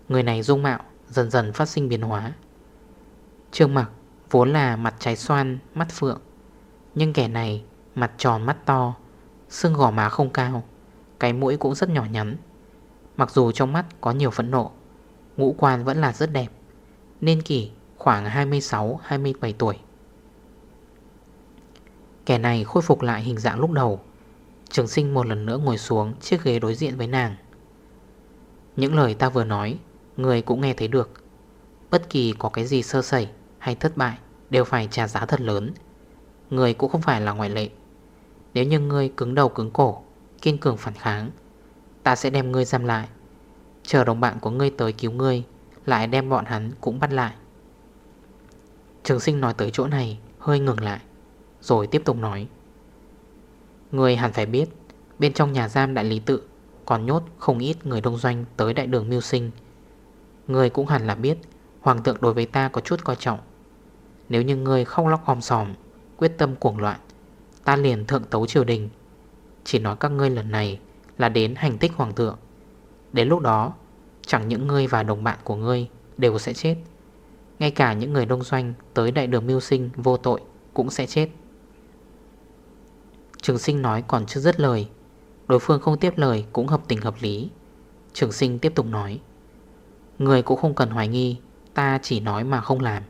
Người này dung mạo dần dần phát sinh biến hóa. Trương mặc vốn là mặt trái xoan, mắt phượng Nhưng kẻ này mặt tròn mắt to Xương gò má không cao Cái mũi cũng rất nhỏ nhắn. Mặc dù trong mắt có nhiều phẫn nộ Ngũ quan vẫn là rất đẹp. Nên kỷ khoảng 26-27 tuổi. Kẻ này khôi phục lại hình dạng lúc đầu. Trường sinh một lần nữa ngồi xuống chiếc ghế đối diện với nàng. Những lời ta vừa nói, Người cũng nghe thấy được. Bất kỳ có cái gì sơ sẩy hay thất bại Đều phải trả giá thật lớn. Người cũng không phải là ngoại lệ. Nếu như ngươi cứng đầu cứng cổ, Kiên cường phản kháng, Ta sẽ đem ngươi giam lại. Chờ đồng bạn của ngươi tới cứu ngươi, Lại đem bọn hắn cũng bắt lại. Trường sinh nói tới chỗ này, Hơi ngừng lại, Rồi tiếp tục nói. Người hẳn phải biết, Bên trong nhà giam đại lý tự, Còn nhốt không ít người đông doanh tới đại đường mưu sinh. Người cũng hẳn là biết, Hoàng thượng đối với ta có chút coi trọng. Nếu như người không lóc om sòm, Quyết tâm cuồng loạn, Ta liền thượng tấu triều đình. Chỉ nói các ngươi lần này Là đến hành tích hoàng thượng Đến lúc đó, Chẳng những ngươi và đồng bạn của ngươi Đều sẽ chết. Ngay cả những người đông doanh Tới đại đường mưu sinh vô tội Cũng sẽ chết. Trường sinh nói còn chưa dứt lời, Đối phương không tiếp lời cũng hợp tình hợp lý. Trường sinh tiếp tục nói, Người cũng không cần hoài nghi, Ta chỉ nói mà không làm.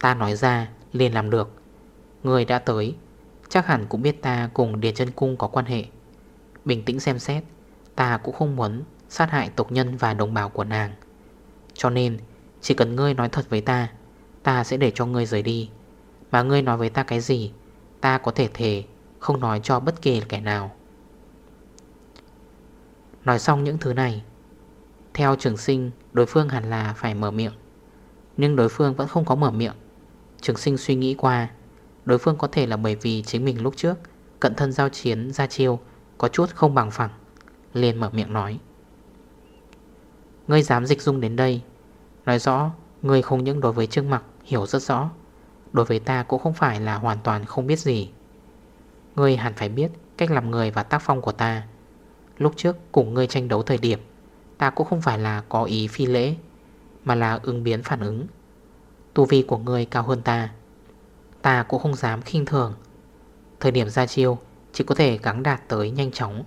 Ta nói ra liền làm được. Người đã tới, Chắc hẳn cũng biết ta cùng Điền chân Cung có quan hệ. Bình tĩnh xem xét, Ta cũng không muốn sát hại tộc nhân và đồng bào của nàng. Cho nên, Chỉ cần ngươi nói thật với ta Ta sẽ để cho ngươi rời đi. Mà ngươi nói với ta cái gì, Ta có thể thề Không nói cho bất kỳ kẻ nào. Nói xong những thứ này, Theo trường sinh, Đối phương hẳn là phải mở miệng. Nhưng đối phương vẫn không có mở miệng. Trường sinh suy nghĩ qua, Đối phương có thể là bởi vì chính mình lúc trước Cận thân giao chiến ra chiêu Có chút không bằng phẳng, liền mở miệng nói. Ngươi dám dịch dung đến đây. Nói rõ, Ngươi không những đối với Trương Mặc hiểu rất rõ, Đối với ta cũng không phải là hoàn toàn không biết gì. Ngươi hẳn phải biết Cách làm người và tác phong của ta. Lúc trước cùng ngươi tranh đấu thời điểm, Ta cũng không phải là có ý phi lễ, Mà là ứng biến phản ứng. Tu vi của ngươi cao hơn ta. Ta cũng không dám khinh thường. Thời điểm ra chiêu, Chỉ có thể gắng đạt tới nhanh chóng.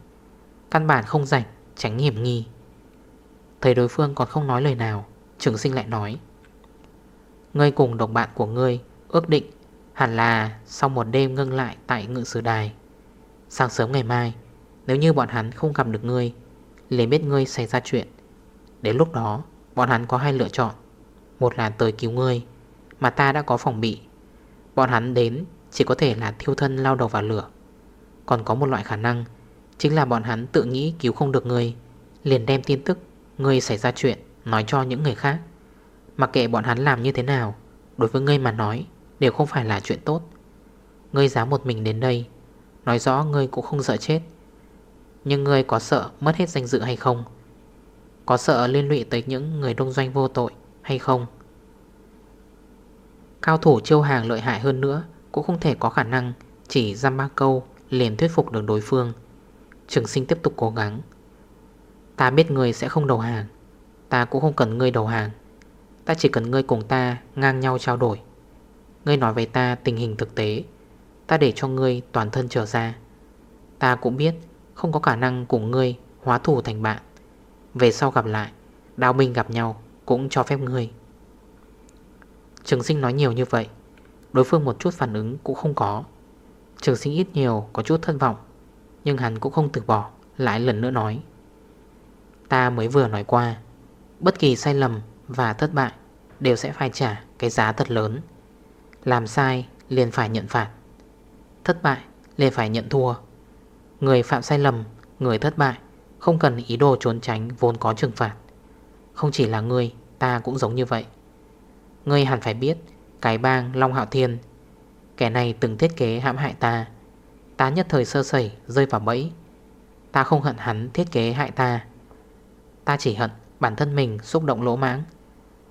Căn bản không rảnh, Tránh hiểm nghi. Thấy đối phương còn không nói lời nào, Trường sinh lại nói, Ngươi cùng đồng bạn của ngươi Ước định hẳn là Sau một đêm ngưng lại tại ngự sử đài. Sáng sớm ngày mai, Nếu như bọn hắn không gặp được ngươi, liền biết ngươi xảy ra chuyện. Đến lúc đó, bọn hắn có hai lựa chọn. Một là tới cứu ngươi, Mà ta đã có phòng bị. Bọn hắn đến chỉ có thể là thiêu thân lao đầu vào lửa. Còn có một loại khả năng Chính là bọn hắn tự nghĩ cứu không được ngươi, Liền đem tin tức Ngươi xảy ra chuyện, nói cho những người khác. Mặc kệ bọn hắn làm như thế nào, Đối với ngươi mà nói, Đều không phải là chuyện tốt. Ngươi dám một mình đến đây, Nói rõ ngươi cũng không sợ chết. Nhưng ngươi có sợ mất hết danh dự hay không? Có sợ liên lụy tới những người đông doanh vô tội hay không? Cao thủ chiêu hàng lợi hại hơn nữa Cũng không thể có khả năng Chỉ giam ba câu liền thuyết phục được đối phương. Trường sinh tiếp tục cố gắng Ta biết ngươi sẽ không đầu hàng. Ta cũng không cần ngươi đầu hàng. Ta chỉ cần ngươi cùng ta ngang nhau trao đổi. Ngươi nói về ta tình hình thực tế. Ta để cho ngươi toàn thân trở ra. Ta cũng biết Không có khả năng cùng ngươi hóa thủ thành bạn. Về sau gặp lại Đào minh gặp nhau Cũng cho phép ngươi. Trường sinh nói nhiều như vậy, Đối phương một chút phản ứng cũng không có. Trường sinh ít nhiều có chút thất vọng, Nhưng hắn cũng không từ bỏ, Lại lần nữa nói. Ta mới vừa nói qua, Bất kỳ sai lầm và thất bại Đều sẽ phải trả cái giá thật lớn. Làm sai liền phải nhận phạt, Thất bại liền phải nhận thua. Người phạm sai lầm, Người thất bại Không cần ý đồ trốn tránh vốn có trừng phạt. Không chỉ là người Ta cũng giống như vậy. Ngươi hẳn phải biết, Cái bang Long Hạo Thiên, Kẻ này từng thiết kế hãm hại ta. Ta nhất thời sơ sẩy, rơi vào bẫy. Ta không hận hắn thiết kế hại ta. Ta chỉ hận bản thân mình xúc động lỗ mãng,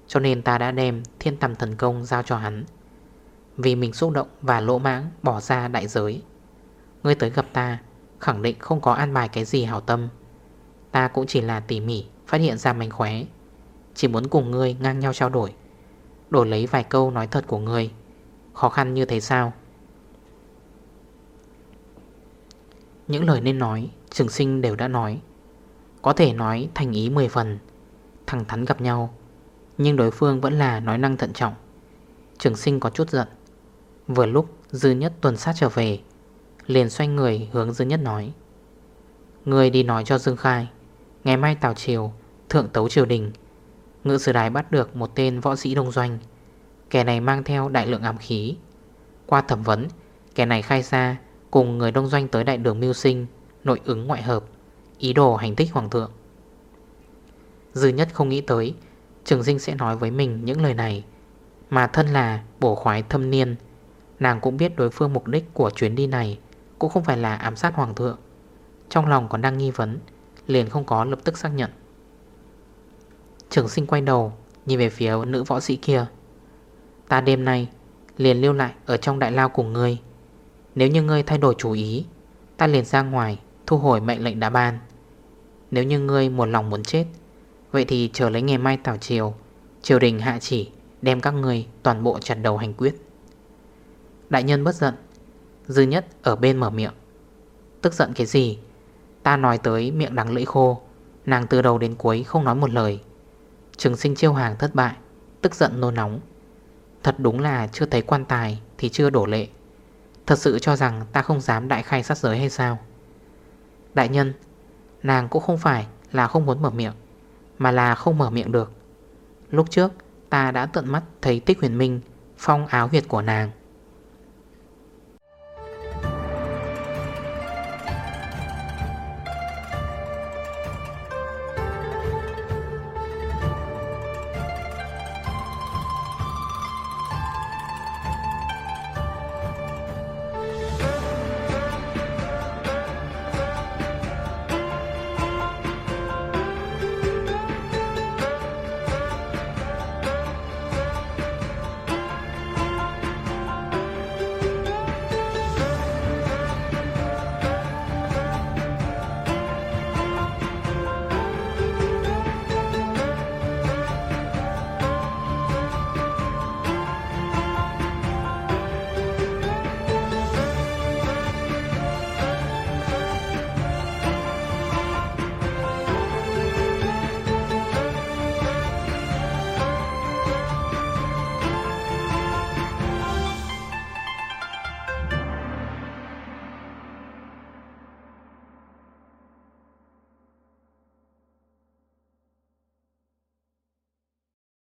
Cho nên ta đã đem thiên tầm thần công giao cho hắn. Vì mình xúc động và lỗ mãng bỏ ra đại giới, Ngươi tới gặp ta Khẳng định không có an bài cái gì hảo tâm. Ta cũng chỉ là tỉ mỉ Phát hiện ra mảnh khóe, Chỉ muốn cùng ngươi ngang nhau trao đổi Đổi lấy vài câu nói thật của ngươi. Khó khăn như thế sao? Những lời nên nói, Trường sinh đều đã nói. Có thể nói thành ý 10 phần, Thẳng thắn gặp nhau, Nhưng đối phương vẫn là nói năng thận trọng. Trường sinh có chút giận. Vừa lúc, Dư Nhất tuần sát trở về, Liền xoay người hướng Dư Nhất nói Người đi nói cho Dương Khai, Ngày mai Tào Triều, Thượng Tấu Triều Đình, Ngự sử đài bắt được một tên võ sĩ đông doanh, Kẻ này mang theo đại lượng ám khí. Qua thẩm vấn, Kẻ này khai ra Cùng người đông doanh tới đại đường mưu sinh, Nội ứng ngoại hợp. Ý đồ hành tích hoàng thượng. Dư nhất không nghĩ tới, Trường Dinh sẽ nói với mình những lời này. Mà thân là bổ khoái thâm niên, Nàng cũng biết đối phương mục đích của chuyến đi này Cũng không phải là ám sát hoàng thượng. Trong lòng còn đang nghi vấn, Liền không có lập tức xác nhận. Trường sinh quay đầu, Nhìn về phía nữ võ sĩ kia. Ta đêm nay liền lưu lại Ở trong đại lao cùng ngươi. Nếu như ngươi thay đổi chủ ý, Ta liền ra ngoài thu hồi mệnh lệnh đã ban. Nếu như ngươi một lòng muốn chết, Vậy thì chờ lấy ngày mai tảo chiều Triều đình hạ chỉ, Đem các ngươi toàn bộ chặt đầu hành quyết. Đại nhân bất giận, Dư nhất ở bên mở miệng. Tức giận cái gì? Ta nói tới miệng đắng lưỡi khô, Nàng từ đầu đến cuối không nói một lời. Trường sinh chiêu hàng thất bại, Tức giận nôn nóng. Thật đúng là chưa thấy quan tài Thì chưa đổ lệ. Thật sự cho rằng ta không dám đại khai sát giới hay sao? Đại nhân Nàng cũng không phải là không muốn mở miệng, Mà là không mở miệng được. Lúc trước, ta đã tận mắt thấy tích huyền minh Phong áo huyệt của nàng.